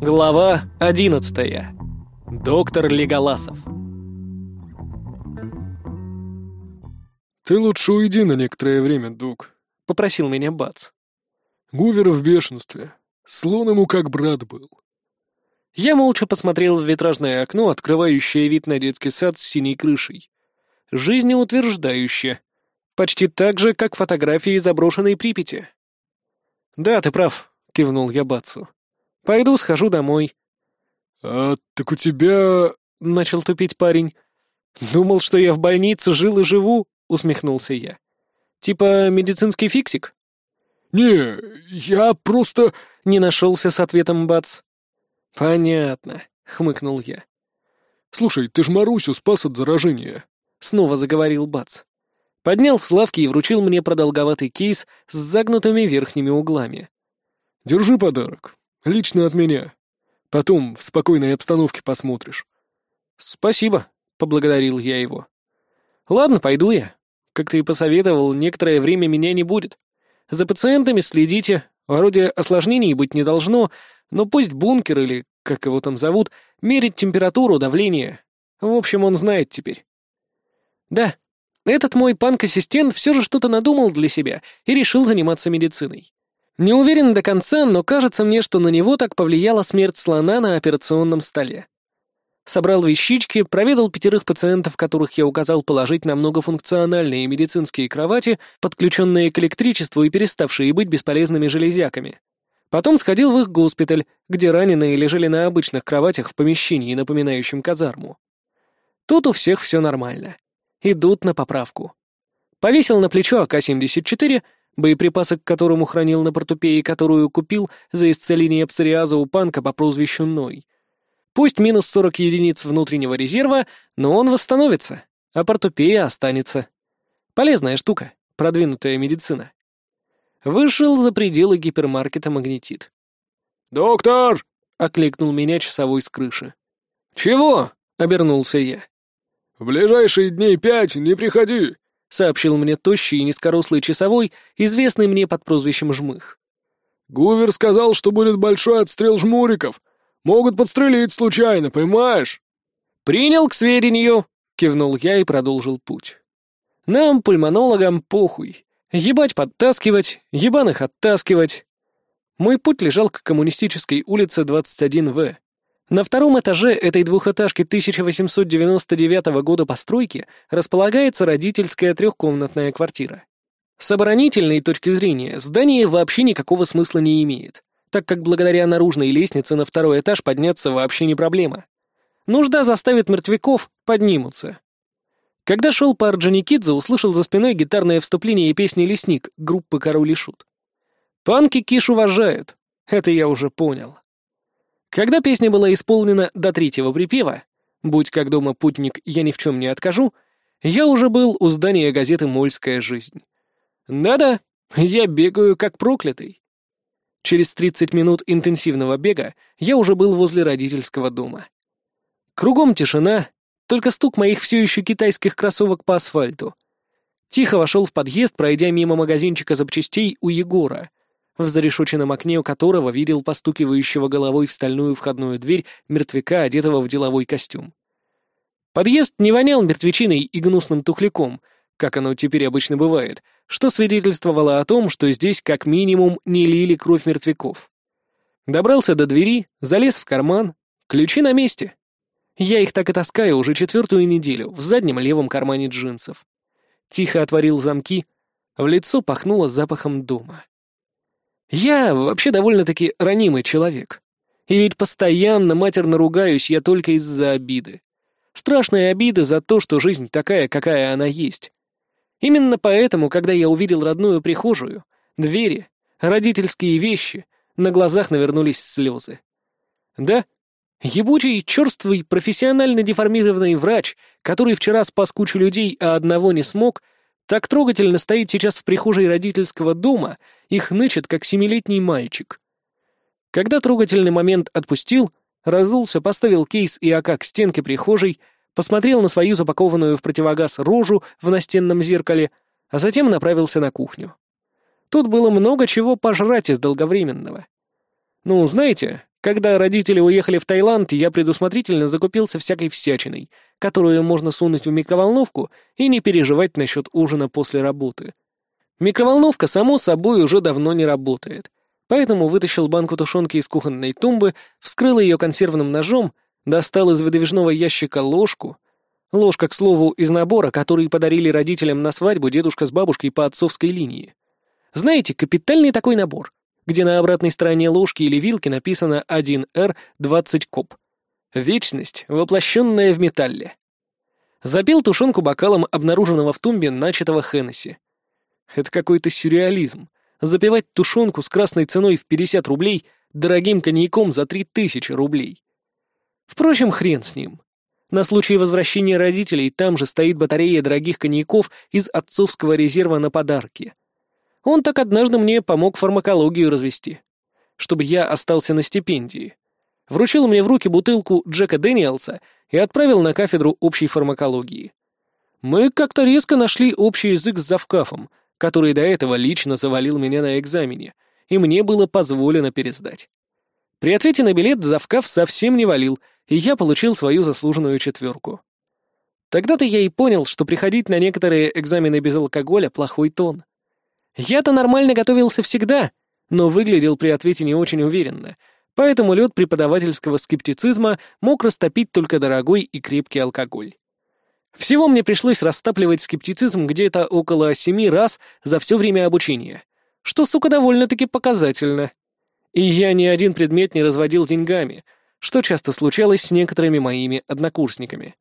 Глава одиннадцатая. Доктор Леголасов. «Ты лучше уйди на некоторое время, Дуг», — попросил меня Бац. «Гувер в бешенстве. Слон ему как брат был». Я молча посмотрел в витражное окно, открывающее вид на детский сад с синей крышей. Жизнеутверждающе. Почти так же, как фотографии заброшенной Припяти. «Да, ты прав», — кивнул я Бацу. «Пойду схожу домой». «А так у тебя...» — начал тупить парень. «Думал, что я в больнице жил и живу», — усмехнулся я. «Типа медицинский фиксик?» «Не, я просто...» — не нашелся с ответом Бац. «Понятно», — хмыкнул я. «Слушай, ты ж Марусю спас от заражения», — снова заговорил Бац. Поднял с лавки и вручил мне продолговатый кейс с загнутыми верхними углами. «Держи подарок. Лично от меня. Потом в спокойной обстановке посмотришь». «Спасибо», — поблагодарил я его. «Ладно, пойду я. Как ты и посоветовал, некоторое время меня не будет. За пациентами следите. Вроде осложнений быть не должно, но пусть бункер или, как его там зовут, мерить температуру, давление. В общем, он знает теперь. Да, этот мой панк-ассистент все же что-то надумал для себя и решил заниматься медициной. Не уверен до конца, но кажется мне, что на него так повлияла смерть слона на операционном столе. Собрал вещички, проведал пятерых пациентов, которых я указал положить на многофункциональные медицинские кровати, подключенные к электричеству и переставшие быть бесполезными железяками. Потом сходил в их госпиталь, где раненые лежали на обычных кроватях в помещении, напоминающем казарму. Тут у всех все нормально. Идут на поправку. Повесил на плечо АК-74, боеприпасы к которому хранил на портупее, которую купил за исцеление псориаза у панка по прозвищу Ной. Пусть минус 40 единиц внутреннего резерва, но он восстановится, а портупея останется. Полезная штука, продвинутая медицина. Вышел за пределы гипермаркета «Магнетит». «Доктор!» — окликнул меня часовой с крыши. «Чего?» — обернулся я. «В ближайшие дней пять не приходи», — сообщил мне тощий и низкорослый часовой, известный мне под прозвищем Жмых. «Гувер сказал, что будет большой отстрел жмуриков. Могут подстрелить случайно, понимаешь?» «Принял к сведению», — кивнул я и продолжил путь. «Нам, пульмонологам, похуй. Ебать подтаскивать, ебаных оттаскивать. Мой путь лежал к коммунистической улице 21В. На втором этаже этой двухэтажки 1899 года постройки располагается родительская трехкомнатная квартира. С оборонительной точки зрения здание вообще никакого смысла не имеет, так как благодаря наружной лестнице на второй этаж подняться вообще не проблема. Нужда заставит мертвяков поднимутся. Когда шел по Орджоникидзе, услышал за спиной гитарное вступление песни «Лесник» группы «Король и Шут». Панки Киш уважают, это я уже понял. Когда песня была исполнена до третьего припева «Будь как дома, путник, я ни в чем не откажу», я уже был у здания газеты «Мольская жизнь». Да-да, я бегаю как проклятый. Через 30 минут интенсивного бега я уже был возле родительского дома. Кругом тишина, только стук моих все еще китайских кроссовок по асфальту. Тихо вошел в подъезд, пройдя мимо магазинчика запчастей у Егора, в зарешоченном окне у которого видел постукивающего головой в стальную входную дверь мертвяка, одетого в деловой костюм. Подъезд не вонял мертвечиной и гнусным тухляком, как оно теперь обычно бывает, что свидетельствовало о том, что здесь как минимум не лили кровь мертвяков. Добрался до двери, залез в карман, ключи на месте. Я их так и таскаю уже четвертую неделю в заднем левом кармане джинсов. Тихо отворил замки, в лицо пахнуло запахом дома. Я вообще довольно-таки ранимый человек. И ведь постоянно матерно ругаюсь я только из-за обиды. Страшная обида за то, что жизнь такая, какая она есть. Именно поэтому, когда я увидел родную прихожую, двери, родительские вещи, на глазах навернулись слезы. Да, Ебучий, черствый, профессионально деформированный врач, который вчера спас кучу людей, а одного не смог, так трогательно стоит сейчас в прихожей родительского дома и хнычет, как семилетний мальчик. Когда трогательный момент отпустил, разулся, поставил кейс и АК к стенке прихожей, посмотрел на свою запакованную в противогаз рожу в настенном зеркале, а затем направился на кухню. Тут было много чего пожрать из долговременного. Ну, знаете, Когда родители уехали в Таиланд, я предусмотрительно закупился всякой всячиной, которую можно сунуть в микроволновку и не переживать насчет ужина после работы. Микроволновка, само собой, уже давно не работает, поэтому вытащил банку тушенки из кухонной тумбы, вскрыл ее консервным ножом, достал из выдвижного ящика ложку. Ложка, к слову, из набора, который подарили родителям на свадьбу дедушка с бабушкой по отцовской линии. Знаете, капитальный такой набор где на обратной стороне ложки или вилки написано 1Р20 коп. Вечность, воплощенная в металле. Запил тушенку бокалом обнаруженного в тумбе начатого Хеннесси. Это какой-то сюрреализм. Запивать тушенку с красной ценой в 50 рублей дорогим коньяком за 3000 рублей. Впрочем, хрен с ним. На случай возвращения родителей там же стоит батарея дорогих коньяков из отцовского резерва на подарки. Он так однажды мне помог фармакологию развести, чтобы я остался на стипендии. Вручил мне в руки бутылку Джека Дэниелса и отправил на кафедру общей фармакологии. Мы как-то резко нашли общий язык с завкафом, который до этого лично завалил меня на экзамене, и мне было позволено пересдать. При ответе на билет завкаф совсем не валил, и я получил свою заслуженную четверку. Тогда-то я и понял, что приходить на некоторые экзамены без алкоголя — плохой тон. Я-то нормально готовился всегда, но выглядел при ответе не очень уверенно, поэтому лед преподавательского скептицизма мог растопить только дорогой и крепкий алкоголь. Всего мне пришлось растапливать скептицизм где-то около семи раз за все время обучения, что, сука, довольно-таки показательно. И я ни один предмет не разводил деньгами, что часто случалось с некоторыми моими однокурсниками.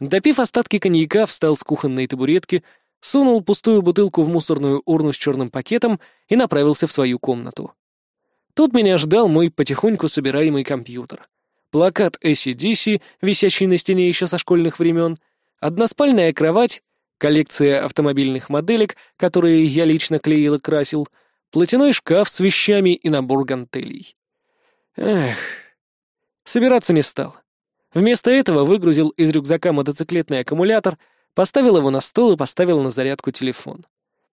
Допив остатки коньяка, встал с кухонной табуретки, сунул пустую бутылку в мусорную урну с черным пакетом и направился в свою комнату. Тут меня ждал мой потихоньку собираемый компьютер. Плакат ACDC, висящий на стене еще со школьных времен, односпальная кровать, коллекция автомобильных моделек, которые я лично клеил и красил, платяной шкаф с вещами и набор гантелей. Эх, собираться не стал. Вместо этого выгрузил из рюкзака мотоциклетный аккумулятор — Поставил его на стол и поставил на зарядку телефон.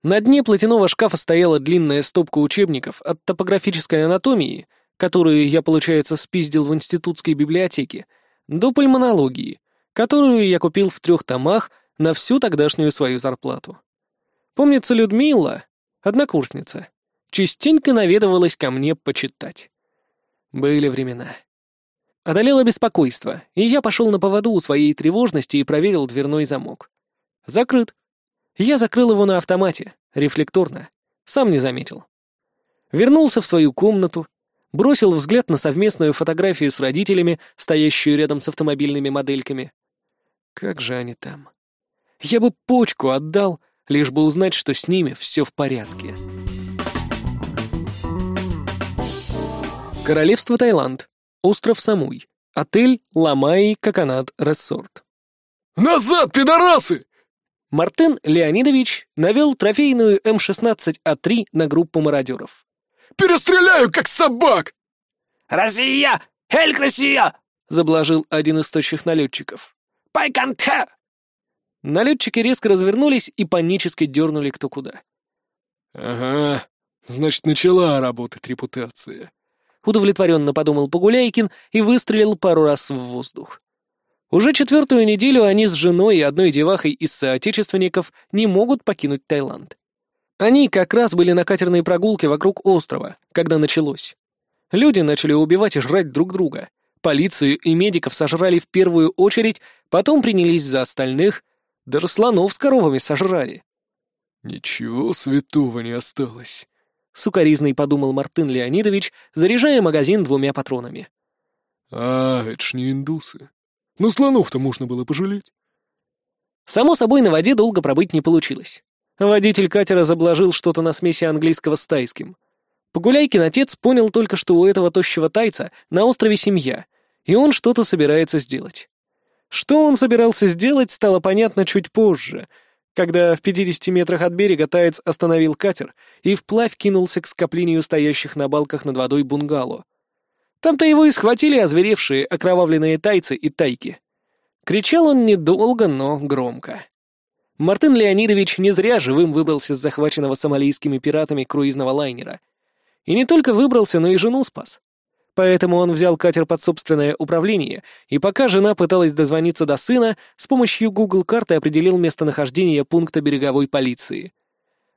На дне платяного шкафа стояла длинная стопка учебников от топографической анатомии, которую я, получается, спиздил в институтской библиотеке, до пульмонологии, которую я купил в трех томах на всю тогдашнюю свою зарплату. Помнится, Людмила, однокурсница, частенько наведывалась ко мне почитать. Были времена. Одолело беспокойство, и я пошел на поводу у своей тревожности и проверил дверной замок. Закрыт. Я закрыл его на автомате, рефлекторно. Сам не заметил. Вернулся в свою комнату, бросил взгляд на совместную фотографию с родителями, стоящую рядом с автомобильными модельками. Как же они там? Я бы почку отдал, лишь бы узнать, что с ними все в порядке. Королевство Таиланд. Остров Самуй. Отель Ламай Коконат Рессорт. «Назад, пидорасы!» Мартын Леонидович навел трофейную М-16А3 на группу мародеров. «Перестреляю, как собак!» «Россия! Эль Россия!» — заблажил один из точных налетчиков. «Пайканте!» Налетчики резко развернулись и панически дернули кто куда. «Ага, значит, начала работать репутация», удовлетворенно подумал Погуляйкин и выстрелил пару раз в воздух. Уже четвертую неделю они с женой и одной девахой из соотечественников не могут покинуть Таиланд. Они как раз были на катерной прогулке вокруг острова, когда началось. Люди начали убивать и жрать друг друга. Полицию и медиков сожрали в первую очередь, потом принялись за остальных, даже слонов с коровами сожрали. «Ничего святого не осталось», — сукоризный подумал Мартын Леонидович, заряжая магазин двумя патронами. «А, это ж не индусы. Ну, слонов-то можно было пожалеть». Само собой, на воде долго пробыть не получилось. Водитель катера заблажил что-то на смеси английского с тайским. Погуляйкин отец понял только, что у этого тощего тайца на острове семья, и он что-то собирается сделать. Что он собирался сделать, стало понятно чуть позже — когда в 50 метрах от берега таец остановил катер и вплавь кинулся к скоплению стоящих на балках над водой бунгало. Там-то его и схватили озверевшие, окровавленные тайцы и тайки. Кричал он недолго, но громко. Мартын Леонидович не зря живым выбрался с захваченного сомалийскими пиратами круизного лайнера. И не только выбрался, но и жену спас. Поэтому он взял катер под собственное управление, и пока жена пыталась дозвониться до сына, с помощью Google карты определил местонахождение пункта береговой полиции.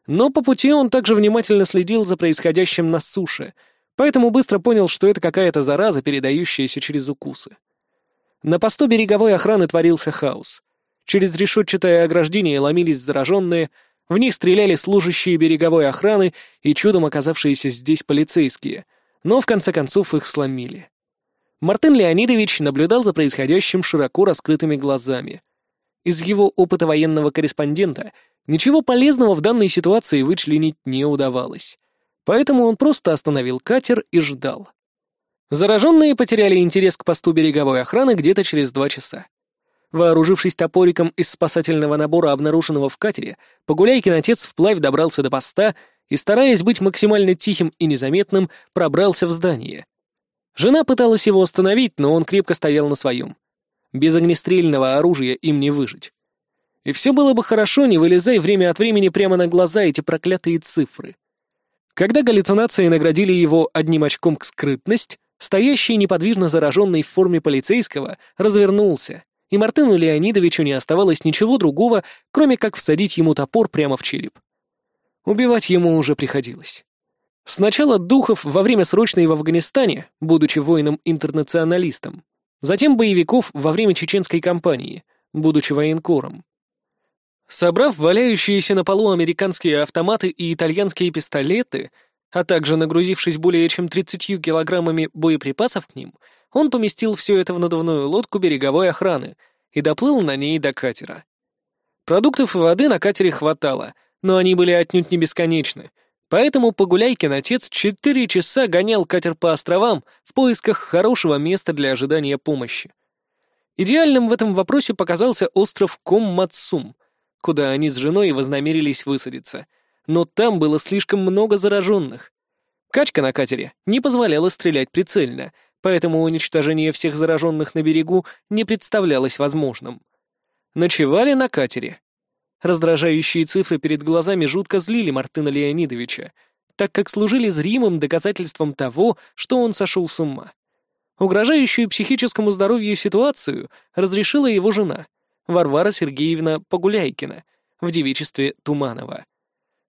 Но по пути он также внимательно следил за происходящим на суше, поэтому быстро понял, что это какая-то зараза, передающаяся через укусы. На посту береговой охраны творился хаос. Через решетчатое ограждение ломились зараженные, в них стреляли служащие береговой охраны и чудом оказавшиеся здесь полицейские, но в конце концов их сломили. Мартын Леонидович наблюдал за происходящим широко раскрытыми глазами. Из его опыта военного корреспондента ничего полезного в данной ситуации вычленить не удавалось. Поэтому он просто остановил катер и ждал. Зараженные потеряли интерес к посту береговой охраны где-то через два часа. Вооружившись топориком из спасательного набора, обнаруженного в катере, Погуляйкин отец вплавь добрался до поста и, стараясь быть максимально тихим и незаметным, пробрался в здание. Жена пыталась его остановить, но он крепко стоял на своем. Без огнестрельного оружия им не выжить. И все было бы хорошо, не вылезай время от времени прямо на глаза эти проклятые цифры. Когда галлюцинации наградили его одним очком к скрытность, стоящий неподвижно зараженный в форме полицейского развернулся и Мартыну Леонидовичу не оставалось ничего другого, кроме как всадить ему топор прямо в череп. Убивать ему уже приходилось. Сначала Духов во время срочной в Афганистане, будучи воином-интернационалистом, затем боевиков во время чеченской кампании, будучи военкором. Собрав валяющиеся на полу американские автоматы и итальянские пистолеты, а также нагрузившись более чем 30 килограммами боеприпасов к ним, он поместил все это в надувную лодку береговой охраны и доплыл на ней до катера. Продуктов и воды на катере хватало, но они были отнюдь не бесконечны, поэтому Погуляйкин отец четыре часа гонял катер по островам в поисках хорошего места для ожидания помощи. Идеальным в этом вопросе показался остров Комматсум, куда они с женой вознамерились высадиться, но там было слишком много зараженных. Качка на катере не позволяла стрелять прицельно, поэтому уничтожение всех зараженных на берегу не представлялось возможным. Ночевали на катере. Раздражающие цифры перед глазами жутко злили Мартына Леонидовича, так как служили зримым доказательством того, что он сошел с ума. Угрожающую психическому здоровью ситуацию разрешила его жена, Варвара Сергеевна Погуляйкина, в девичестве Туманова.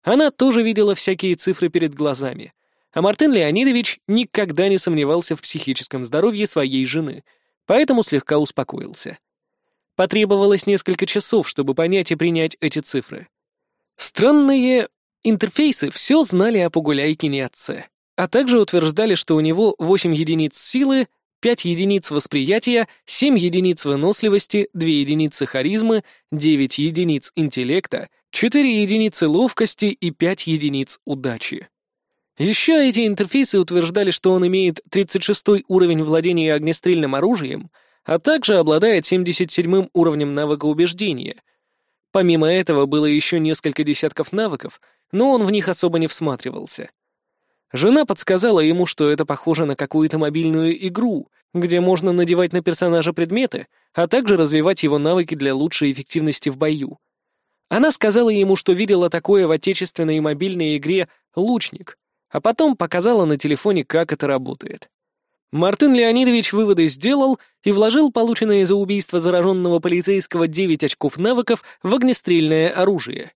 Она тоже видела всякие цифры перед глазами — а Мартын Леонидович никогда не сомневался в психическом здоровье своей жены, поэтому слегка успокоился. Потребовалось несколько часов, чтобы понять и принять эти цифры. Странные интерфейсы все знали о Погуляйкине отце, а также утверждали, что у него 8 единиц силы, 5 единиц восприятия, 7 единиц выносливости, 2 единицы харизмы, 9 единиц интеллекта, 4 единицы ловкости и 5 единиц удачи. Еще эти интерфейсы утверждали, что он имеет 36 уровень владения огнестрельным оружием, а также обладает 77 уровнем навыка убеждения. Помимо этого было еще несколько десятков навыков, но он в них особо не всматривался. Жена подсказала ему, что это похоже на какую-то мобильную игру, где можно надевать на персонажа предметы, а также развивать его навыки для лучшей эффективности в бою. Она сказала ему, что видела такое в отечественной мобильной игре «Лучник», а потом показала на телефоне, как это работает. Мартын Леонидович выводы сделал и вложил полученные за убийство зараженного полицейского 9 очков навыков в огнестрельное оружие.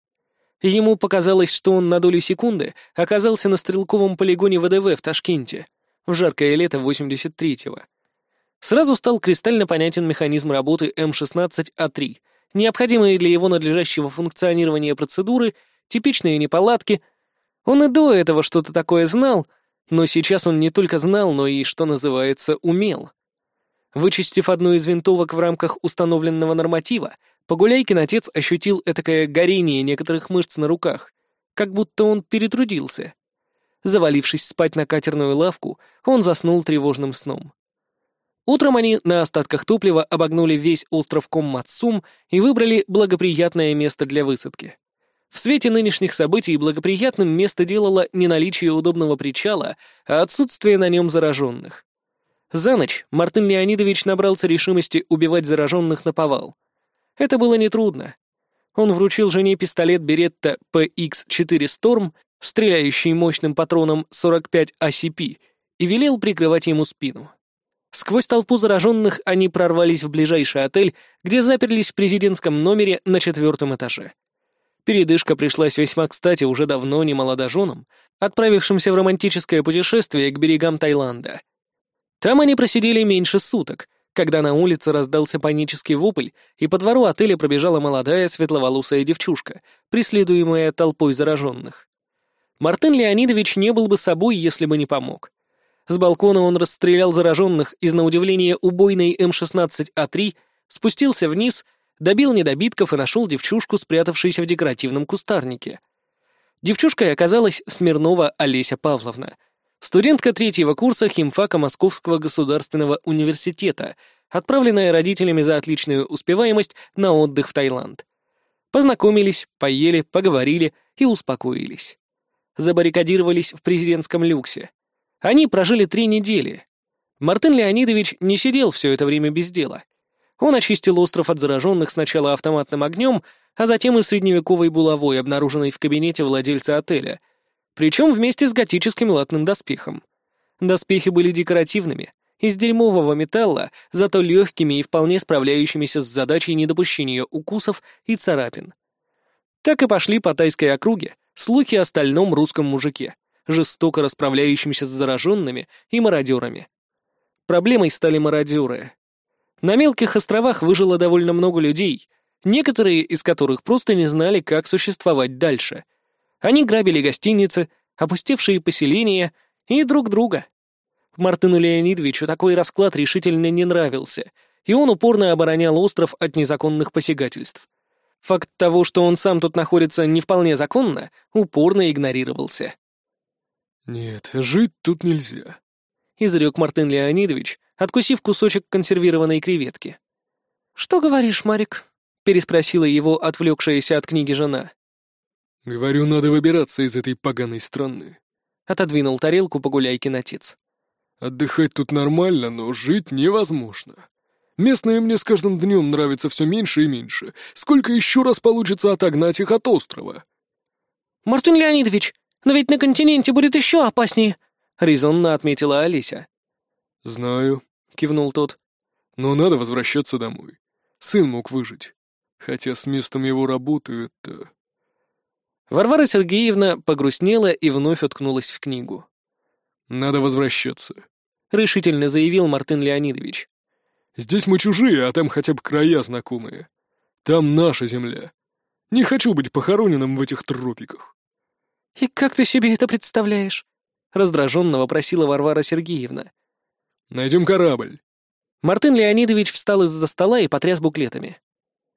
Ему показалось, что он на долю секунды оказался на стрелковом полигоне ВДВ в Ташкенте в жаркое лето 83-го. Сразу стал кристально понятен механизм работы М16А3, необходимые для его надлежащего функционирования процедуры, типичные неполадки — он и до этого что-то такое знал, но сейчас он не только знал, но и, что называется, умел. Вычистив одну из винтовок в рамках установленного норматива, Погуляйкин отец ощутил этакое горение некоторых мышц на руках, как будто он перетрудился. Завалившись спать на катерную лавку, он заснул тревожным сном. Утром они на остатках топлива обогнули весь остров Комматсум и выбрали благоприятное место для высадки. В свете нынешних событий благоприятным место делало не наличие удобного причала, а отсутствие на нем зараженных. За ночь Мартын Леонидович набрался решимости убивать зараженных на повал. Это было нетрудно. Он вручил жене пистолет Беретта PX-4 Storm, стреляющий мощным патроном 45 ACP, и велел прикрывать ему спину. Сквозь толпу зараженных они прорвались в ближайший отель, где заперлись в президентском номере на четвертом этаже. Передышка пришлась весьма кстати уже давно не молодоженам, отправившимся в романтическое путешествие к берегам Таиланда. Там они просидели меньше суток, когда на улице раздался панический вопль, и по двору отеля пробежала молодая светловолосая девчушка, преследуемая толпой зараженных. Мартын Леонидович не был бы собой, если бы не помог. С балкона он расстрелял зараженных из, на удивление, убойной М-16А3, спустился вниз, добил недобитков и нашел девчушку, спрятавшуюся в декоративном кустарнике. Девчушкой оказалась Смирнова Олеся Павловна, студентка третьего курса химфака Московского государственного университета, отправленная родителями за отличную успеваемость на отдых в Таиланд. Познакомились, поели, поговорили и успокоились. Забаррикадировались в президентском люксе. Они прожили три недели. Мартын Леонидович не сидел все это время без дела. Он очистил остров от зараженных сначала автоматным огнем, а затем и средневековой булавой, обнаруженной в кабинете владельца отеля, причем вместе с готическим латным доспехом. Доспехи были декоративными, из дерьмового металла, зато легкими и вполне справляющимися с задачей недопущения укусов и царапин. Так и пошли по тайской округе слухи о стальном русском мужике, жестоко расправляющимся с зараженными и мародерами. Проблемой стали мародеры. На мелких островах выжило довольно много людей, некоторые из которых просто не знали, как существовать дальше. Они грабили гостиницы, опустевшие поселения и друг друга. Мартыну Леонидовичу такой расклад решительно не нравился, и он упорно оборонял остров от незаконных посягательств. Факт того, что он сам тут находится не вполне законно, упорно игнорировался. «Нет, жить тут нельзя», — изрек Мартын Леонидович, откусив кусочек консервированной креветки. «Что говоришь, Марик?» — переспросила его отвлекшаяся от книги жена. «Говорю, надо выбираться из этой поганой страны», — отодвинул тарелку погуляйкин отец. «Отдыхать тут нормально, но жить невозможно. Местные мне с каждым днем нравятся все меньше и меньше. Сколько еще раз получится отогнать их от острова?» «Мартын Леонидович, но ведь на континенте будет еще опаснее», — резонно отметила Алися. «Знаю», — кивнул тот. «Но надо возвращаться домой. Сын мог выжить. Хотя с местом его работы это...» Варвара Сергеевна погрустнела и вновь уткнулась в книгу. «Надо возвращаться», — решительно заявил Мартын Леонидович. «Здесь мы чужие, а там хотя бы края знакомые. Там наша земля. Не хочу быть похороненным в этих тропиках». «И как ты себе это представляешь?» — раздраженно вопросила Варвара Сергеевна. «Найдем корабль». Мартын Леонидович встал из-за стола и потряс буклетами.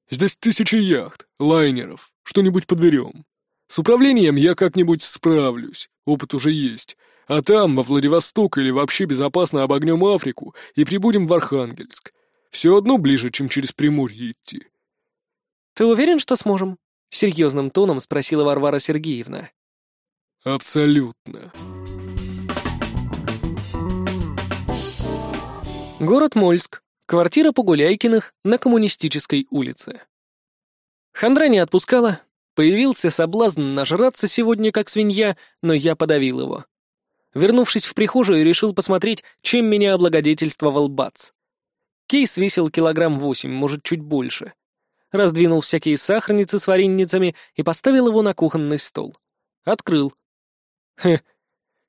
«Здесь тысячи яхт, лайнеров, что-нибудь подберем. С управлением я как-нибудь справлюсь, опыт уже есть. А там, во Владивосток или вообще безопасно обогнем Африку и прибудем в Архангельск. Все одно ближе, чем через Приморье идти». «Ты уверен, что сможем?» — серьезным тоном спросила Варвара Сергеевна. Абсолютно. Город Мольск. Квартира Погуляйкиных на Коммунистической улице. Хандра не отпускала. Появился соблазн нажраться сегодня как свинья, но я подавил его. Вернувшись в прихожую, решил посмотреть, чем меня облагодетельствовал Бац. Кейс весил килограмм восемь, может, чуть больше. Раздвинул всякие сахарницы с вареницами и поставил его на кухонный стол. Открыл. Хе.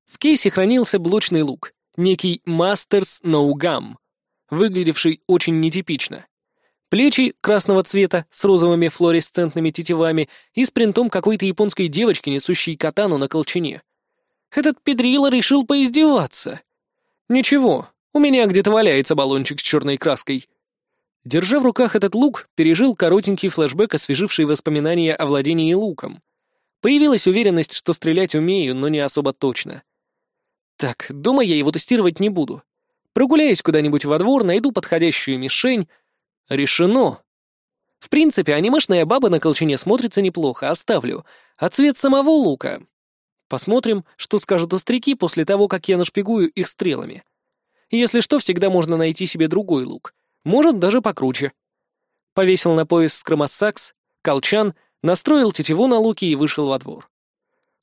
В кейсе хранился блочный лук, некий No Gum, выглядевший очень нетипично. Плечи красного цвета с розовыми флуоресцентными тетивами и с принтом какой-то японской девочки, несущей катану на колчине. Этот педрила решил поиздеваться. Ничего, у меня где-то валяется баллончик с черной краской. Держа в руках этот лук, пережил коротенький флешбэк, освеживший воспоминания о владении луком. Появилась уверенность, что стрелять умею, но не особо точно. Так, дома я его тестировать не буду. Прогуляюсь куда-нибудь во двор, найду подходящую мишень. Решено. В принципе, анимешная баба на колчине смотрится неплохо, оставлю. А цвет самого лука... Посмотрим, что скажут остряки после того, как я нашпигую их стрелами. Если что, всегда можно найти себе другой лук. Может, даже покруче. Повесил на пояс скромосакс, колчан — Настроил тетиву на луки и вышел во двор.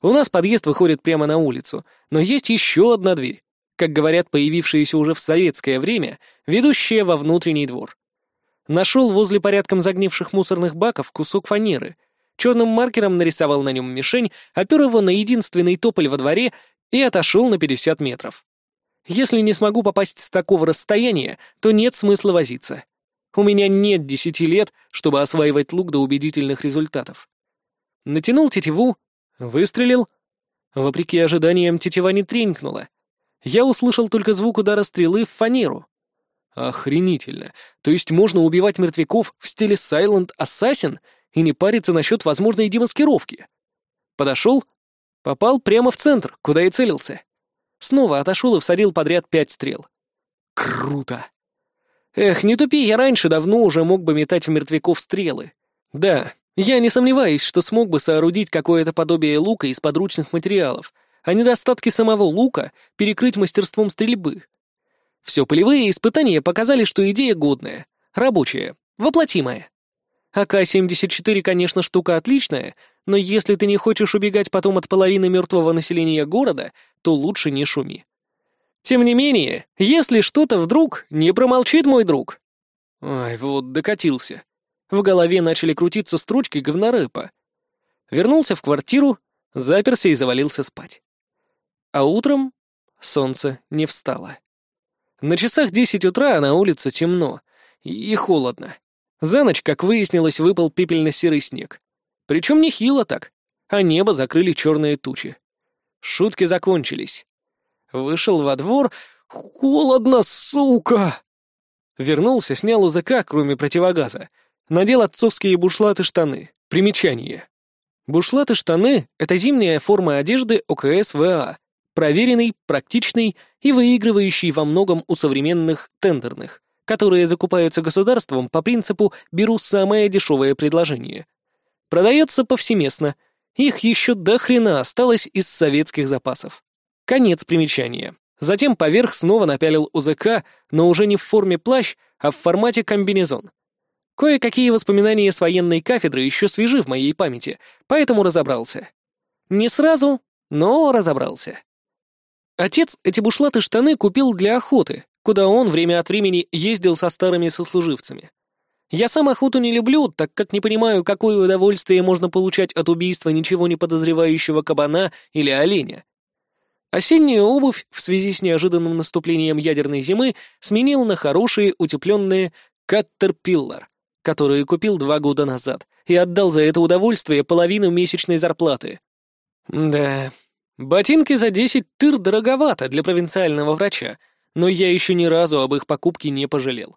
У нас подъезд выходит прямо на улицу, но есть еще одна дверь. Как говорят появившиеся уже в советское время, ведущие во внутренний двор. Нашел возле порядком загнивших мусорных баков кусок фанеры, черным маркером нарисовал на нем мишень, опер его на единственный тополь во дворе и отошел на 50 метров. Если не смогу попасть с такого расстояния, то нет смысла возиться. У меня нет десяти лет, чтобы осваивать лук до убедительных результатов. Натянул тетиву, выстрелил. Вопреки ожиданиям, тетива не тренькнула. Я услышал только звук удара стрелы в фанеру. Охренительно. То есть можно убивать мертвяков в стиле Silent Assassin и не париться насчет возможной демаскировки. Подошел, попал прямо в центр, куда и целился. Снова отошел и всадил подряд пять стрел. Круто. Эх, не тупи, я раньше давно уже мог бы метать в мертвяков стрелы. Да, я не сомневаюсь, что смог бы соорудить какое-то подобие лука из подручных материалов, а недостатки самого лука перекрыть мастерством стрельбы. Все полевые испытания показали, что идея годная, рабочая, воплотимая. АК-74, конечно, штука отличная, но если ты не хочешь убегать потом от половины мертвого населения города, то лучше не шуми. Тем не менее, если что-то вдруг, не промолчит мой друг. Ай, вот докатился. В голове начали крутиться строчки говнорэпа. Вернулся в квартиру, заперся и завалился спать. А утром солнце не встало. На часах десять утра, а на улице темно и холодно. За ночь, как выяснилось, выпал пепельно-серый снег. Причем не хило так, а небо закрыли черные тучи. Шутки закончились. Вышел во двор. Холодно, сука! Вернулся, снял УЗК, кроме противогаза. Надел отцовские бушлаты-штаны. Примечание. Бушлаты-штаны — это зимняя форма одежды ОКС-ВА, проверенный, практичный и выигрывающий во многом у современных тендерных, которые закупаются государством по принципу «беру самое дешевое предложение». Продается повсеместно, их еще до хрена осталось из советских запасов. Конец примечания. Затем поверх снова напялил УЗК, но уже не в форме плащ, а в формате комбинезон. Кое-какие воспоминания с военной кафедры еще свежи в моей памяти, поэтому разобрался. Не сразу, но разобрался. Отец эти бушлаты штаны купил для охоты, куда он время от времени ездил со старыми сослуживцами. Я сам охоту не люблю, так как не понимаю, какое удовольствие можно получать от убийства ничего не подозревающего кабана или оленя. Осеннюю обувь в связи с неожиданным наступлением ядерной зимы сменил на хорошие утепленные «Каттерпиллар», которые купил два года назад, и отдал за это удовольствие половину месячной зарплаты. Да, ботинки за 10 тыр дороговато для провинциального врача, но я еще ни разу об их покупке не пожалел.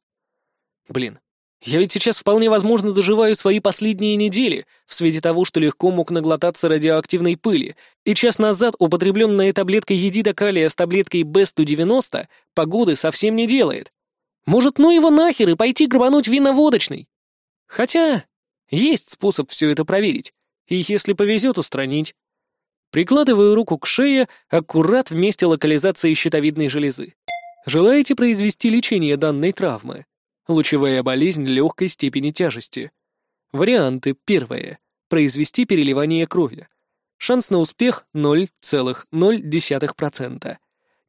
Блин, я ведь сейчас вполне возможно доживаю свои последние недели в свете того, что легко мог наглотаться радиоактивной пыли, и час назад употребленная таблетка едида калия с таблеткой Б-190 погоды совсем не делает. Может, ну его нахер и пойти грабануть виноводочный? Хотя есть способ все это проверить, и если повезет, устранить. Прикладываю руку к шее, аккурат в месте локализации щитовидной железы. Желаете произвести лечение данной травмы? Лучевая болезнь легкой степени тяжести. Варианты. Первое. Произвести переливание крови. Шанс на успех 0,0%.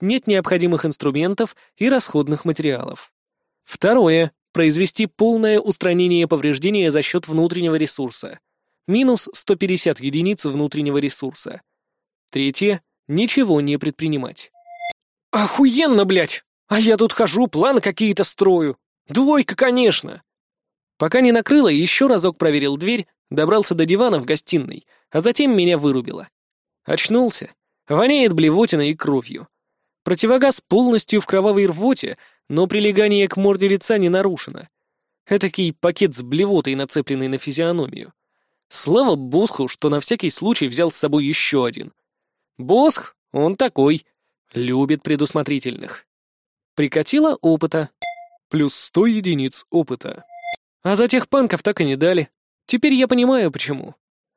Нет необходимых инструментов и расходных материалов. Второе. Произвести полное устранение повреждения за счет внутреннего ресурса. Минус 150 единиц внутреннего ресурса. Третье. Ничего не предпринимать. «Охуенно, блядь! А я тут хожу, планы какие-то строю!» Двойка, конечно!» Пока не накрыло, еще разок проверил дверь, добрался до дивана в гостиной, а затем меня вырубило. Очнулся. Воняет блевотиной и кровью. Противогаз полностью в кровавой рвоте, но прилегание к морде лица не нарушено. Этакий пакет с блевотой, нацепленный на физиономию. Слава Босху, что на всякий случай взял с собой еще один. Босх, он такой, любит предусмотрительных. Прикатило опыта, плюс сто единиц опыта. А за тех панков так и не дали. Теперь я понимаю, почему.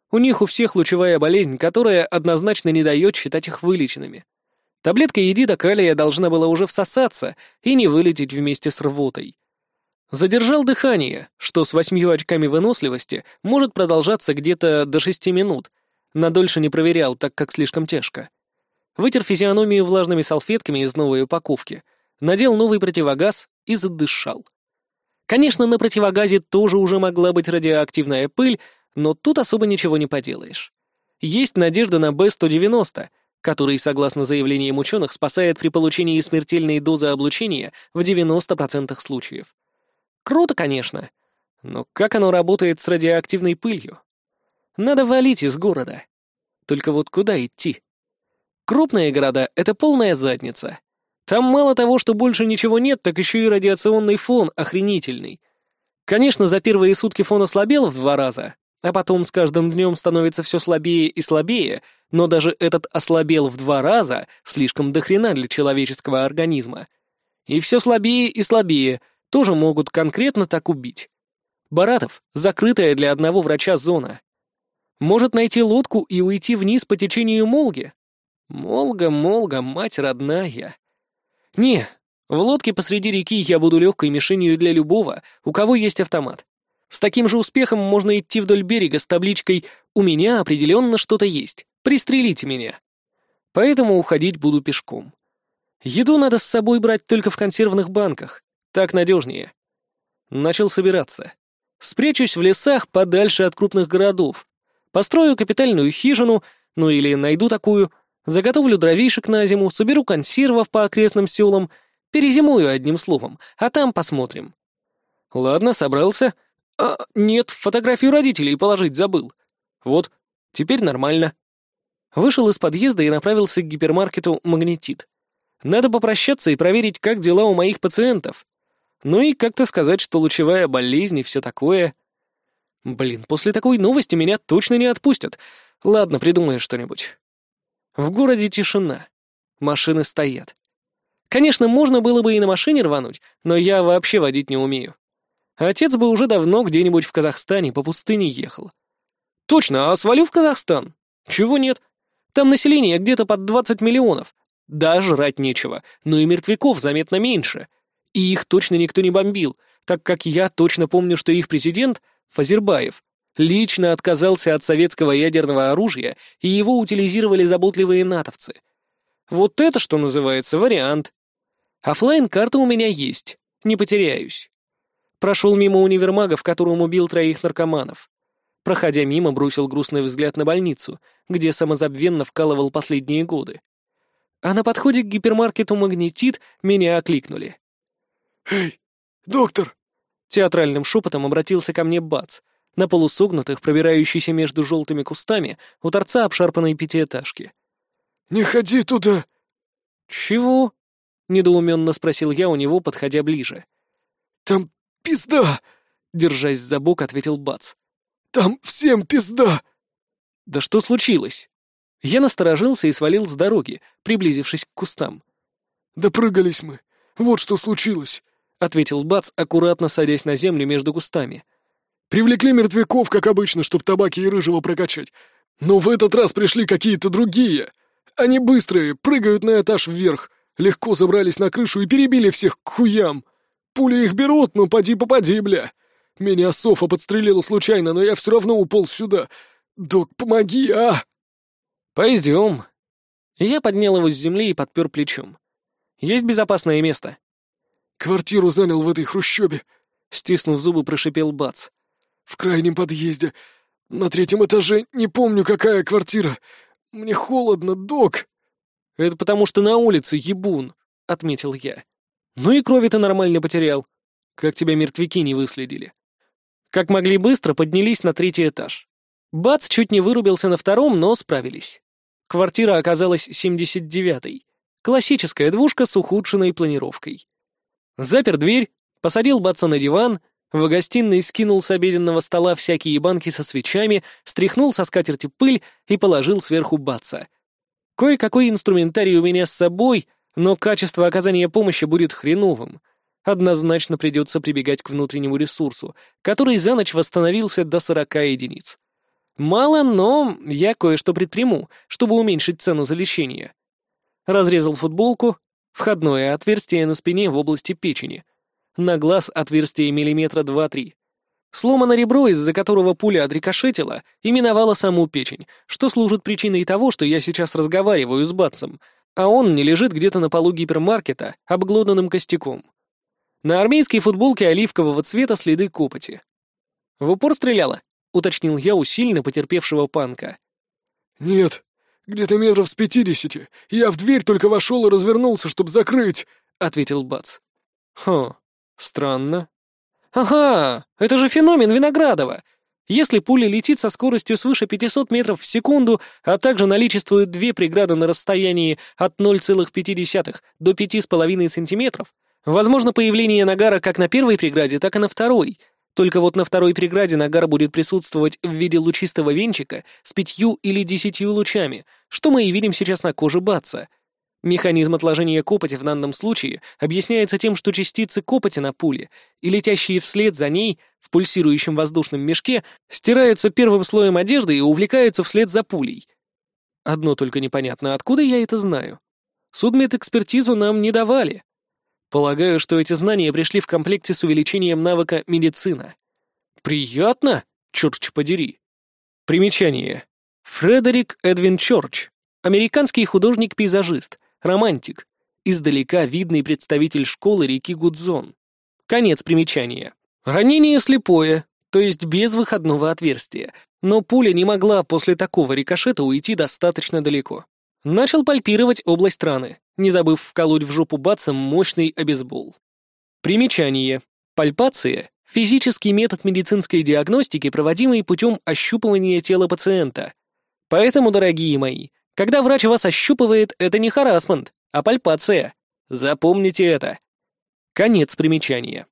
У них у всех лучевая болезнь, которая однозначно не дает считать их вылеченными. Таблетка едида калия должна была уже всосаться и не вылететь вместе с рвотой. Задержал дыхание, что с восьмью очками выносливости может продолжаться где-то до шести минут. На дольше не проверял, так как слишком тяжко. вытер физиономию влажными салфетками из новой упаковки, надел новый противогаз и задышал. Конечно, на противогазе тоже уже могла быть радиоактивная пыль, но тут особо ничего не поделаешь. Есть надежда на Б-190, который, согласно заявлениям ученых, спасает при получении смертельной дозы облучения в 90% случаев. Круто, конечно, но как оно работает с радиоактивной пылью? Надо валить из города. Только вот куда идти? Крупные города — это полная задница. Там мало того, что больше ничего нет, так еще и радиационный фон охренительный. Конечно, за первые сутки фон ослабел в два раза, а потом с каждым днем становится все слабее и слабее, но даже этот ослабел в два раза слишком дохрена для человеческого организма. И все слабее и слабее тоже могут конкретно так убить. Баратов — закрытая для одного врача зона. Может найти лодку и уйти вниз по течению Молги? Молга, Молга, мать родная. Не, в лодке посреди реки я буду легкой мишенью для любого, у кого есть автомат. С таким же успехом можно идти вдоль берега с табличкой «У меня определенно что-то есть. Пристрелите меня». Поэтому уходить буду пешком. Еду надо с собой брать только в консервных банках. Так надежнее. Начал собираться. Спрячусь в лесах подальше от крупных городов. Построю капитальную хижину, ну или найду такую, заготовлю дровишек на зиму, соберу консервов по окрестным селам, перезимую одним словом, а там посмотрим. Ладно, собрался — «А, нет, фотографию родителей положить забыл. Вот, теперь нормально». Вышел из подъезда и направился к гипермаркету «Магнетит». Надо попрощаться и проверить, как дела у моих пациентов. Ну и как-то сказать, что лучевая болезнь и все такое. Блин, после такой новости меня точно не отпустят. Ладно, придумаю что-нибудь. В городе тишина. Машины стоят. Конечно, можно было бы и на машине рвануть, но я вообще водить не умею. Отец бы уже давно где-нибудь в Казахстане по пустыне ехал. Точно, а свалю в Казахстан? Чего нет? Там население где-то под 20 миллионов. Да, жрать нечего, но и мертвяков заметно меньше. И их точно никто не бомбил, так как я точно помню, что их президент, Фазербаев, лично отказался от советского ядерного оружия, и его утилизировали заботливые натовцы. Вот это, что называется, вариант. Оффлайн карта у меня есть, не потеряюсь. Прошел мимо универмага, в котором убил троих наркоманов. Проходя мимо, бросил грустный взгляд на больницу, где самозабвенно вкалывал последние годы. А на подходе к гипермаркету «Магнетит» меня окликнули. «Эй, доктор!» Театральным шепотом обратился ко мне Бац, на полусогнутых, пробирающийся между желтыми кустами, у торца обшарпанной пятиэтажки. «Не ходи туда!» «Чего?» — недоуменно спросил я у него, подходя ближе. «Там «Пизда!» — держась за бок, ответил Бац. «Там всем пизда!» «Да что случилось?» Я насторожился и свалил с дороги, приблизившись к кустам. «Допрыгались мы. Вот что случилось», — ответил Бац, аккуратно садясь на землю между кустами. «Привлекли мертвяков, как обычно, чтоб табаки и рыжего прокачать. Но в этот раз пришли какие-то другие. Они быстрые, прыгают на этаж вверх, легко забрались на крышу и перебили всех к хуям. Пули их берут, ну поди попади, бля. Меня Софа подстрелила случайно, но я все равно уполз сюда. Док, помоги, а!» «Пойдем». Я поднял его с земли и подпер плечом. «Есть безопасное место?» «Квартиру занял в этой хрущобе», — стиснув зубы, прошипел Бац. «В крайнем подъезде. На третьем этаже не помню, какая квартира. Мне холодно, док». «Это потому что на улице ебун», — отметил я. Ну и крови ты нормально потерял. Как тебя мертвяки не выследили. Как могли быстро, поднялись на третий этаж. Бац чуть не вырубился на втором, но справились. Квартира оказалась 79-й. Классическая двушка с ухудшенной планировкой. Запер дверь, посадил Баца на диван, в гостиной скинул с обеденного стола всякие банки со свечами, стряхнул со скатерти пыль и положил сверху Баца. Кое-какой инструментарий у меня с собой, но качество оказания помощи будет хреновым. Однозначно придется прибегать к внутреннему ресурсу, который за ночь восстановился до 40 единиц. Мало, но я кое-что предприму, чтобы уменьшить цену за лечение. Разрезал футболку, входное отверстие на спине в области печени. На глаз отверстие миллиметра 2-3. Сломано ребро, из-за которого пуля отрикошетила, и миновала саму печень, что служит причиной того, что я сейчас разговариваю с Батсом, а он не лежит где-то на полу гипермаркета, обглоданным костяком. На армейской футболке оливкового цвета следы копоти. «В упор стреляла?» — уточнил я у сильно потерпевшего панка. «Нет, где-то метров с пятидесяти. Я в дверь только вошел и развернулся, чтобы закрыть», — ответил Бац. «Хм, странно. Ага, это же феномен Виноградова. Если пуля летит со скоростью свыше 500 метров в секунду, а также наличествуют две преграды на расстоянии от 0,5 до 5,5 сантиметров, возможно появление нагара как на первой преграде, так и на второй. Только вот на второй преграде нагар будет присутствовать в виде лучистого венчика с пятью или десятью лучами, что мы и видим сейчас на коже Батса. Механизм отложения копоти в данном случае объясняется тем, что частицы копоти на пуле и летящие вслед за ней в пульсирующем воздушном мешке стираются первым слоем одежды и увлекаются вслед за пулей. Одно только непонятно, откуда я это знаю. Судмедэкспертизу нам не давали. Полагаю, что эти знания пришли в комплекте с увеличением навыка медицина. Приятно? Чурч подери. Примечание. Фредерик Эдвин Чорч. Американский художник-пейзажист, романтик. Издалека видный представитель школы реки Гудзон. Конец примечания. Ранение слепое, то есть без выходного отверстия, но пуля не могла после такого рикошета уйти достаточно далеко. Начал пальпировать область раны, не забыв вколоть в жопу бацем мощный обезбол. Примечание. Пальпация — физический метод медицинской диагностики, проводимый путем ощупывания тела пациента. Поэтому, дорогие мои, когда врач вас ощупывает, это не харасмент, а пальпация. Запомните это. Конец примечания.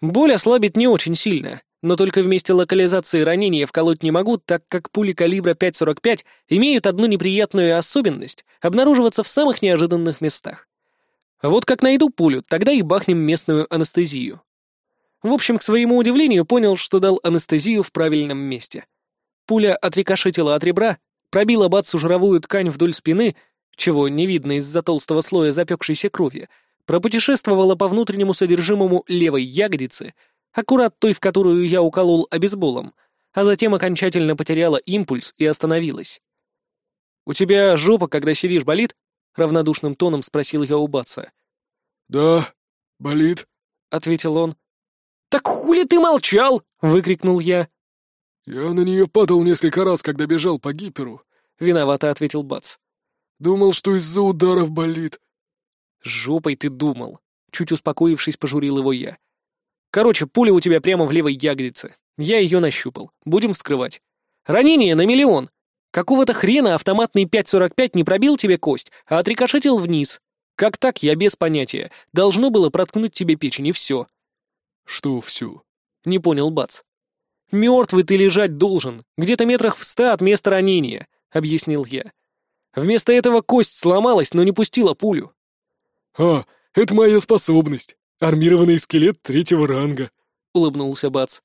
Боль ослабит не очень сильно, но только вместе локализации ранения вколоть не могу, так как пули калибра 5.45 имеют одну неприятную особенность — обнаруживаться в самых неожиданных местах. Вот как найду пулю, тогда и бахнем местную анестезию. В общем, к своему удивлению, понял, что дал анестезию в правильном месте. Пуля отрикошетила от ребра, пробила бацу жировую ткань вдоль спины, чего не видно из-за толстого слоя запекшейся крови, пропутешествовала по внутреннему содержимому левой ягодицы, аккурат той, в которую я уколол обезболом, а затем окончательно потеряла импульс и остановилась. «У тебя жопа, когда сидишь, болит?» — равнодушным тоном спросил я у Батса. «Да, болит», — ответил он. «Так хули ты молчал?» — выкрикнул я. «Я на нее падал несколько раз, когда бежал по гиперу», — виновато ответил Бац. «Думал, что из-за ударов болит». «Жопой ты думал», — чуть успокоившись, пожурил его я. «Короче, пуля у тебя прямо в левой ягодице. Я ее нащупал. Будем вскрывать. Ранение на миллион. Какого-то хрена автоматный 5.45 не пробил тебе кость, а отрикошетил вниз. Как так, я без понятия. Должно было проткнуть тебе печень, и все». «Что все?» — не понял Бац. «Мертвый ты лежать должен, где-то метрах в ста от места ранения», — объяснил я. «Вместо этого кость сломалась, но не пустила пулю». «А, это моя способность. Армированный скелет третьего ранга», — улыбнулся Бац.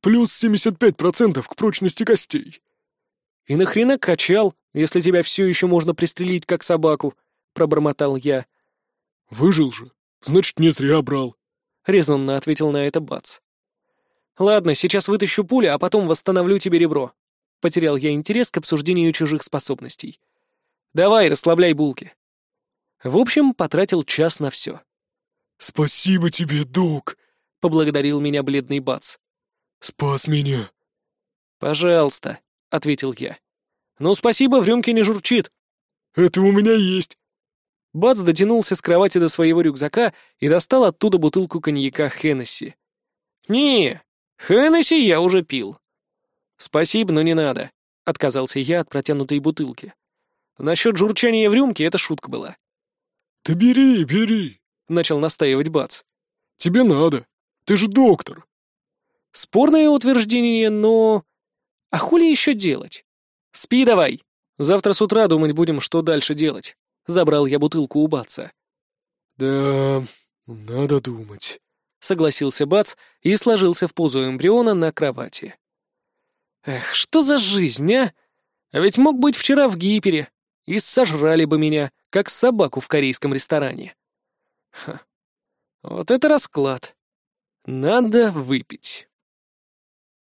«Плюс 75% к прочности костей». «И нахрена качал, если тебя все еще можно пристрелить, как собаку?» — пробормотал я. «Выжил же. Значит, не зря брал», — резонно ответил на это Бац. «Ладно, сейчас вытащу пулю, а потом восстановлю тебе ребро». Потерял я интерес к обсуждению чужих способностей. «Давай, расслабляй булки». В общем, потратил час на все. «Спасибо тебе, док», — поблагодарил меня бледный Бац. «Спас меня». «Пожалуйста», — ответил я. «Ну, спасибо, в рюмке не журчит». «Это у меня есть». Бац дотянулся с кровати до своего рюкзака и достал оттуда бутылку коньяка Хеннесси. «Не, Хеннесси я уже пил». «Спасибо, но не надо», — отказался я от протянутой бутылки. «Насчет журчания в рюмке это шутка была». «Да бери, бери», — начал настаивать Бац. «Тебе надо. Ты же доктор». Спорное утверждение, но... А хули еще делать? Спи давай. Завтра с утра думать будем, что дальше делать. Забрал я бутылку у Баца. Да, надо думать. Согласился Бац и сложился в позу эмбриона на кровати. Эх, что за жизнь, а? А ведь мог быть вчера в Гипере, и сожрали бы меня, как собаку в корейском ресторане. Ха. Вот это расклад. Надо выпить.